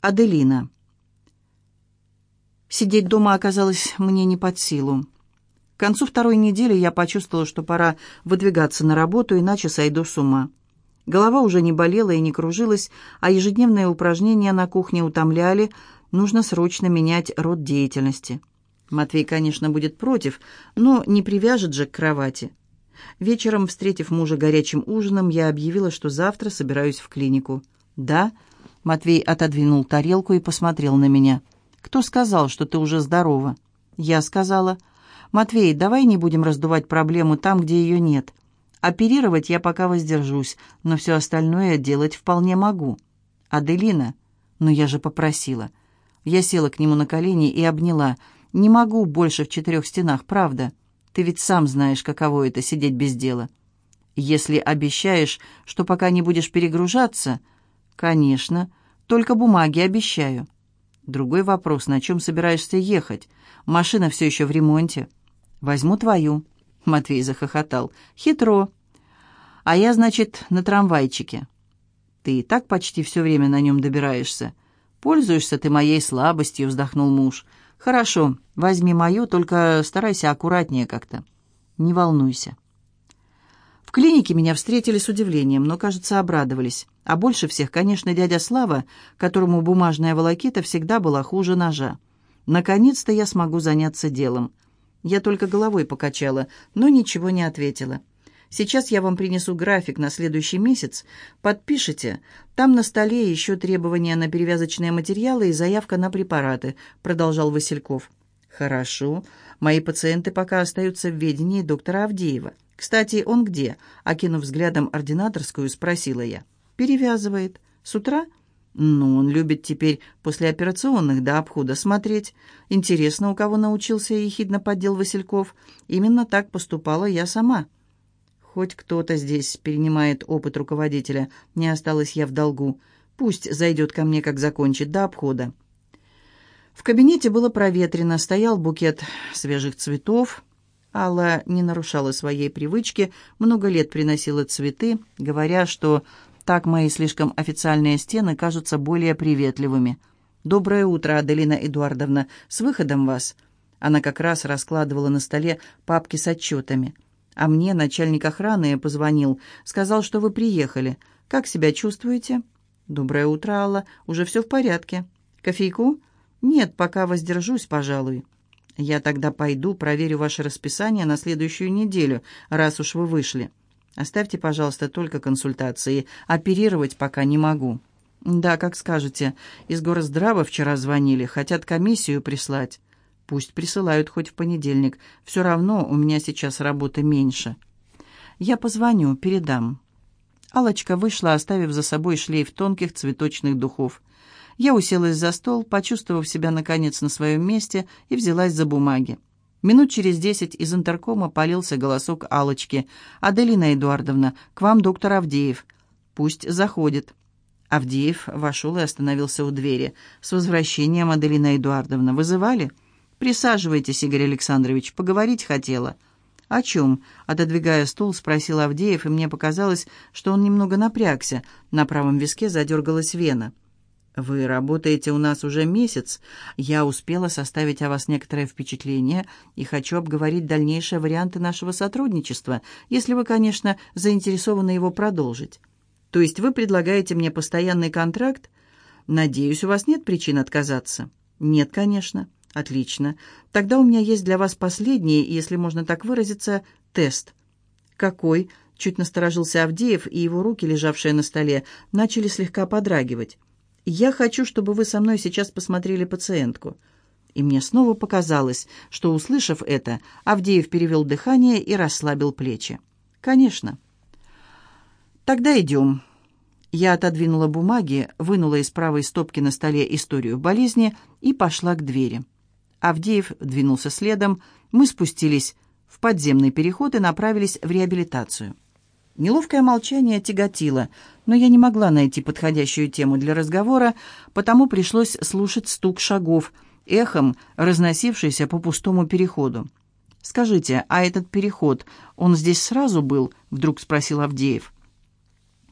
Аделина. Сидеть дома оказалось мне не под силу. К концу второй недели я почувствовала, что пора выдвигаться на работу, иначе сойду с ума. Голова уже не болела и не кружилась, а ежедневные упражнения на кухне утомляли, нужно срочно менять род деятельности. Матвей, конечно, будет против, но не привяжет же к кровати. Вечером, встретив мужа горячим ужином, я объявила, что завтра собираюсь в клинику. «Да?» Матвей отодвинул тарелку и посмотрел на меня. «Кто сказал, что ты уже здорова?» «Я сказала». «Матвей, давай не будем раздувать проблему там, где ее нет. Оперировать я пока воздержусь, но все остальное делать вполне могу». «Аделина?» «Но я же попросила». Я села к нему на колени и обняла. «Не могу больше в четырех стенах, правда. Ты ведь сам знаешь, каково это — сидеть без дела». «Если обещаешь, что пока не будешь перегружаться...» «Конечно. Только бумаги обещаю». Другой вопрос, на чем собираешься ехать? Машина все еще в ремонте. Возьму твою. Матвей захохотал. Хитро. А я, значит, на трамвайчике. Ты и так почти все время на нем добираешься. Пользуешься ты моей слабостью, вздохнул муж. Хорошо, возьми мою, только старайся аккуратнее как-то. Не волнуйся. В клинике меня встретили с удивлением, но, кажется, обрадовались. А больше всех, конечно, дядя Слава, которому бумажная волокита всегда была хуже ножа. Наконец-то я смогу заняться делом. Я только головой покачала, но ничего не ответила. Сейчас я вам принесу график на следующий месяц. Подпишите. Там на столе еще требования на перевязочные материалы и заявка на препараты», — продолжал Васильков. «Хорошо. Мои пациенты пока остаются в ведении доктора Авдеева. Кстати, он где?» Окинув взглядом ординаторскую, спросила я. «Перевязывает. С утра?» «Ну, он любит теперь после операционных до обхода смотреть. Интересно, у кого научился ехидно поддел Васильков. Именно так поступала я сама». «Хоть кто-то здесь перенимает опыт руководителя. Не осталась я в долгу. Пусть зайдет ко мне, как закончит, до обхода». В кабинете было проветрено, стоял букет свежих цветов. Алла не нарушала своей привычки, много лет приносила цветы, говоря, что так мои слишком официальные стены кажутся более приветливыми. «Доброе утро, Аделина Эдуардовна. С выходом вас!» Она как раз раскладывала на столе папки с отчетами. «А мне начальник охраны позвонил. Сказал, что вы приехали. Как себя чувствуете?» «Доброе утро, Алла. Уже все в порядке. Кофейку?» «Нет, пока воздержусь, пожалуй». «Я тогда пойду, проверю ваше расписание на следующую неделю, раз уж вы вышли. Оставьте, пожалуйста, только консультации. Оперировать пока не могу». «Да, как скажете. Из гороздрава вчера звонили. Хотят комиссию прислать». «Пусть присылают хоть в понедельник. Все равно у меня сейчас работы меньше». «Я позвоню, передам». Алочка вышла, оставив за собой шлейф тонких цветочных духов. Я уселась за стол, почувствовав себя, наконец, на своем месте, и взялась за бумаги. Минут через десять из интеркома полился голосок алочки «Аделина Эдуардовна, к вам доктор Авдеев». «Пусть заходит». Авдеев вошел и остановился у двери. «С возвращением, Аделина Эдуардовна. Вызывали?» «Присаживайтесь, Игорь Александрович. Поговорить хотела». «О чем?» — отодвигая стул, спросил Авдеев, и мне показалось, что он немного напрягся. На правом виске задергалась вена. «Вы работаете у нас уже месяц. Я успела составить о вас некоторое впечатление и хочу обговорить дальнейшие варианты нашего сотрудничества, если вы, конечно, заинтересованы его продолжить. То есть вы предлагаете мне постоянный контракт? Надеюсь, у вас нет причин отказаться?» «Нет, конечно». «Отлично. Тогда у меня есть для вас последний, если можно так выразиться, тест». «Какой?» — чуть насторожился Авдеев, и его руки, лежавшие на столе, начали слегка подрагивать. «Я хочу, чтобы вы со мной сейчас посмотрели пациентку». И мне снова показалось, что, услышав это, Авдеев перевел дыхание и расслабил плечи. «Конечно». «Тогда идем». Я отодвинула бумаги, вынула из правой стопки на столе историю болезни и пошла к двери. Авдеев двинулся следом, мы спустились в подземный переход и направились в реабилитацию. Неловкое молчание тяготило, но я не могла найти подходящую тему для разговора, потому пришлось слушать стук шагов, эхом разносившийся по пустому переходу. «Скажите, а этот переход, он здесь сразу был?» — вдруг спросил Авдеев.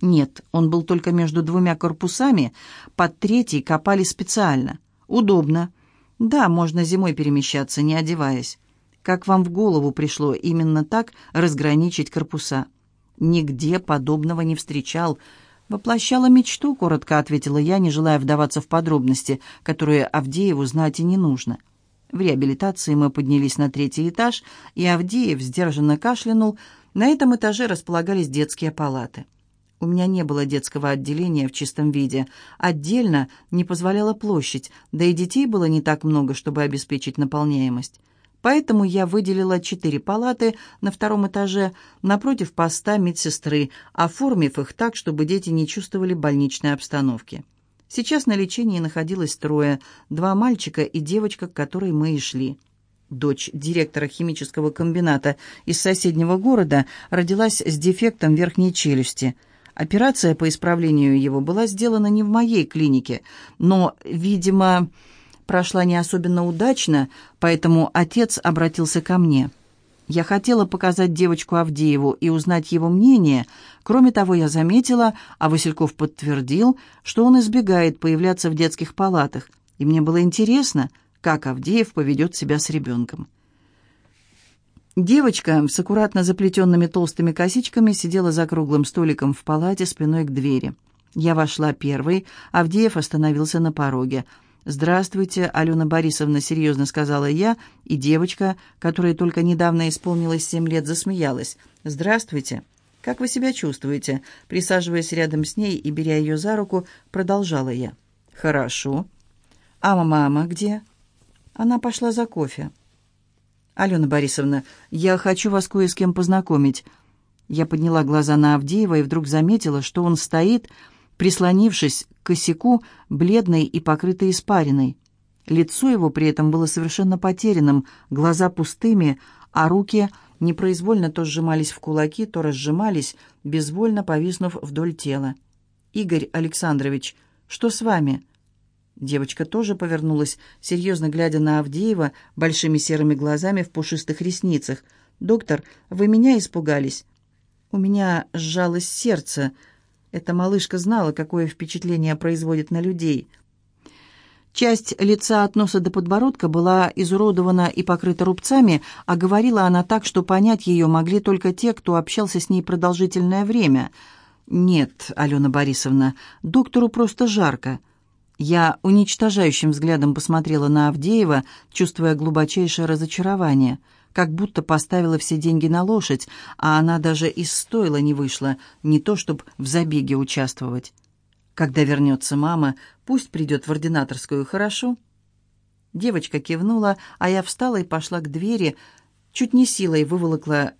Нет, он был только между двумя корпусами, под третий копали специально. Удобно. Да, можно зимой перемещаться, не одеваясь. Как вам в голову пришло именно так разграничить корпуса? Нигде подобного не встречал. Воплощала мечту, коротко ответила я, не желая вдаваться в подробности, которые Авдееву знать и не нужно. В реабилитации мы поднялись на третий этаж, и Авдеев сдержанно кашлянул. На этом этаже располагались детские палаты. У меня не было детского отделения в чистом виде. Отдельно не позволяла площадь, да и детей было не так много, чтобы обеспечить наполняемость. Поэтому я выделила четыре палаты на втором этаже напротив поста медсестры, оформив их так, чтобы дети не чувствовали больничной обстановки. Сейчас на лечении находилось трое, два мальчика и девочка, к которой мы и шли. Дочь директора химического комбината из соседнего города родилась с дефектом верхней челюсти. Операция по исправлению его была сделана не в моей клинике, но, видимо, прошла не особенно удачно, поэтому отец обратился ко мне. Я хотела показать девочку Авдееву и узнать его мнение. Кроме того, я заметила, а Васильков подтвердил, что он избегает появляться в детских палатах, и мне было интересно, как Авдеев поведет себя с ребенком. Девочка с аккуратно заплетенными толстыми косичками сидела за круглым столиком в палате спиной к двери. Я вошла первой, Авдеев остановился на пороге – «Здравствуйте, Алена Борисовна», — серьезно сказала я, и девочка, которой только недавно исполнилось семь лет, засмеялась. «Здравствуйте. Как вы себя чувствуете?» Присаживаясь рядом с ней и беря ее за руку, продолжала я. «Хорошо. А мама где?» Она пошла за кофе. «Алена Борисовна, я хочу вас кое с кем познакомить». Я подняла глаза на Авдеева и вдруг заметила, что он стоит прислонившись к косяку, бледный и покрытый испариной. Лицо его при этом было совершенно потерянным, глаза пустыми, а руки непроизвольно то сжимались в кулаки, то разжимались, безвольно повиснув вдоль тела. «Игорь Александрович, что с вами?» Девочка тоже повернулась, серьезно глядя на Авдеева большими серыми глазами в пушистых ресницах. «Доктор, вы меня испугались?» «У меня сжалось сердце», эта малышка знала, какое впечатление производит на людей. Часть лица от носа до подбородка была изуродована и покрыта рубцами, а говорила она так, что понять ее могли только те, кто общался с ней продолжительное время. «Нет, Алена Борисовна, доктору просто жарко». Я уничтожающим взглядом посмотрела на Авдеева, чувствуя глубочайшее разочарование – как будто поставила все деньги на лошадь, а она даже из стойла не вышла, не то чтобы в забеге участвовать. Когда вернется мама, пусть придет в ординаторскую, хорошо?» Девочка кивнула, а я встала и пошла к двери, чуть не силой выволокла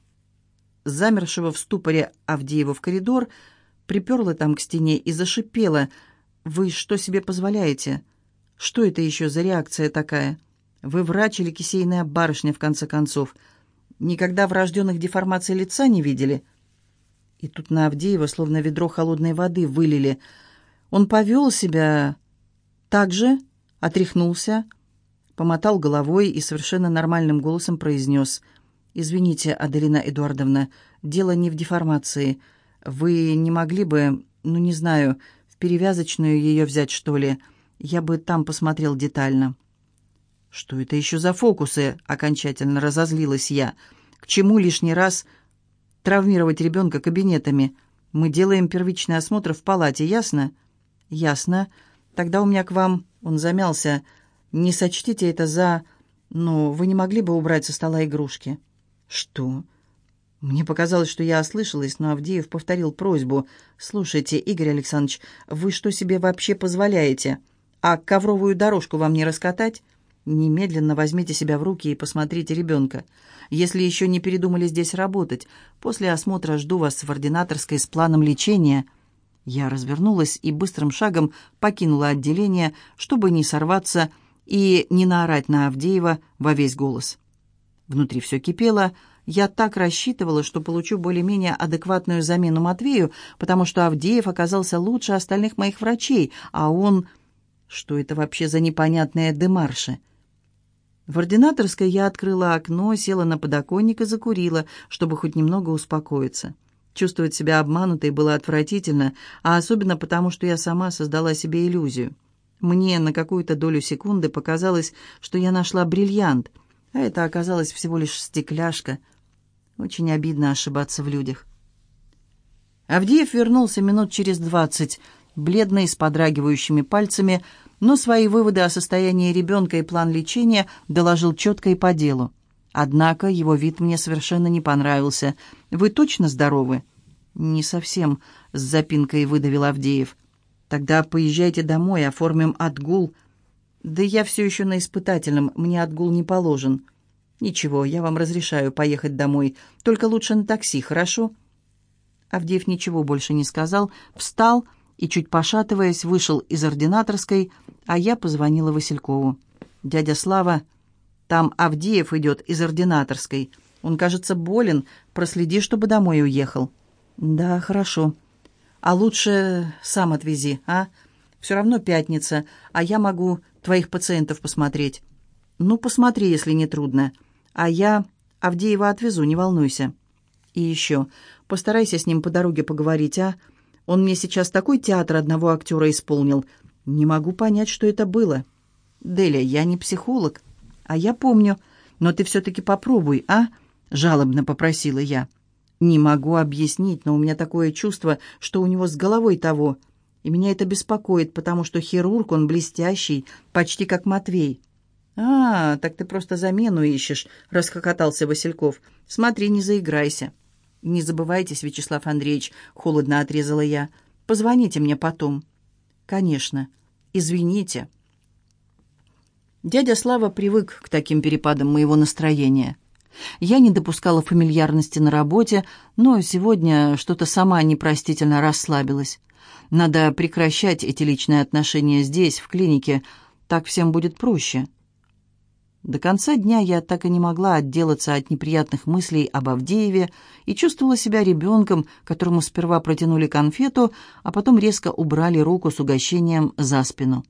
замершего в ступоре Авдеева в коридор, приперла там к стене и зашипела. «Вы что себе позволяете? Что это еще за реакция такая?» Вы врач или кисейная барышня, в конце концов. Никогда врожденных деформаций лица не видели?» И тут на Авдеева словно ведро холодной воды вылили. Он повел себя так же, отряхнулся, помотал головой и совершенно нормальным голосом произнес «Извините, Аделина Эдуардовна, дело не в деформации. Вы не могли бы, ну не знаю, в перевязочную ее взять, что ли? Я бы там посмотрел детально». «Что это еще за фокусы?» — окончательно разозлилась я. «К чему лишний раз травмировать ребенка кабинетами? Мы делаем первичный осмотр в палате, ясно?» «Ясно. Тогда у меня к вам...» — он замялся. «Не сочтите это за... Ну, вы не могли бы убрать со стола игрушки?» «Что?» Мне показалось, что я ослышалась, но Авдеев повторил просьбу. «Слушайте, Игорь Александрович, вы что себе вообще позволяете? А ковровую дорожку вам не раскатать?» Немедленно возьмите себя в руки и посмотрите ребенка. Если еще не передумали здесь работать, после осмотра жду вас в ординаторской с планом лечения». Я развернулась и быстрым шагом покинула отделение, чтобы не сорваться и не наорать на Авдеева во весь голос. Внутри все кипело. Я так рассчитывала, что получу более-менее адекватную замену Матвею, потому что Авдеев оказался лучше остальных моих врачей, а он... Что это вообще за непонятные демарши? В ординаторской я открыла окно, села на подоконник и закурила, чтобы хоть немного успокоиться. Чувствовать себя обманутой было отвратительно, а особенно потому, что я сама создала себе иллюзию. Мне на какую-то долю секунды показалось, что я нашла бриллиант, а это оказалось всего лишь стекляшка. Очень обидно ошибаться в людях. Авдеев вернулся минут через двадцать, бледный, с подрагивающими пальцами, но свои выводы о состоянии ребенка и план лечения доложил четко и по делу. Однако его вид мне совершенно не понравился. «Вы точно здоровы?» «Не совсем», — с запинкой выдавил Авдеев. «Тогда поезжайте домой, оформим отгул». «Да я все еще на испытательном, мне отгул не положен». «Ничего, я вам разрешаю поехать домой, только лучше на такси, хорошо?» Авдеев ничего больше не сказал, встал и, чуть пошатываясь, вышел из ординаторской, а я позвонила Василькову. «Дядя Слава, там Авдеев идет из ординаторской. Он, кажется, болен. Проследи, чтобы домой уехал». «Да, хорошо. А лучше сам отвези, а? Все равно пятница, а я могу твоих пациентов посмотреть». «Ну, посмотри, если не трудно. А я Авдеева отвезу, не волнуйся». «И еще, постарайся с ним по дороге поговорить, а? Он мне сейчас такой театр одного актера исполнил. Не могу понять, что это было». «Деля, я не психолог». «А я помню. Но ты все-таки попробуй, а?» — жалобно попросила я. Не могу объяснить, но у меня такое чувство, что у него с головой того. И меня это беспокоит, потому что хирург, он блестящий, почти как Матвей. «А, так ты просто замену ищешь», — расхохотался Васильков. «Смотри, не заиграйся». «Не забывайтесь, Вячеслав Андреевич», — холодно отрезала я. «Позвоните мне потом». «Конечно. Извините». Дядя Слава привык к таким перепадам моего настроения. Я не допускала фамильярности на работе, но сегодня что-то сама непростительно расслабилась. Надо прекращать эти личные отношения здесь, в клинике, так всем будет проще. До конца дня я так и не могла отделаться от неприятных мыслей об Авдееве и чувствовала себя ребенком, которому сперва протянули конфету, а потом резко убрали руку с угощением за спину.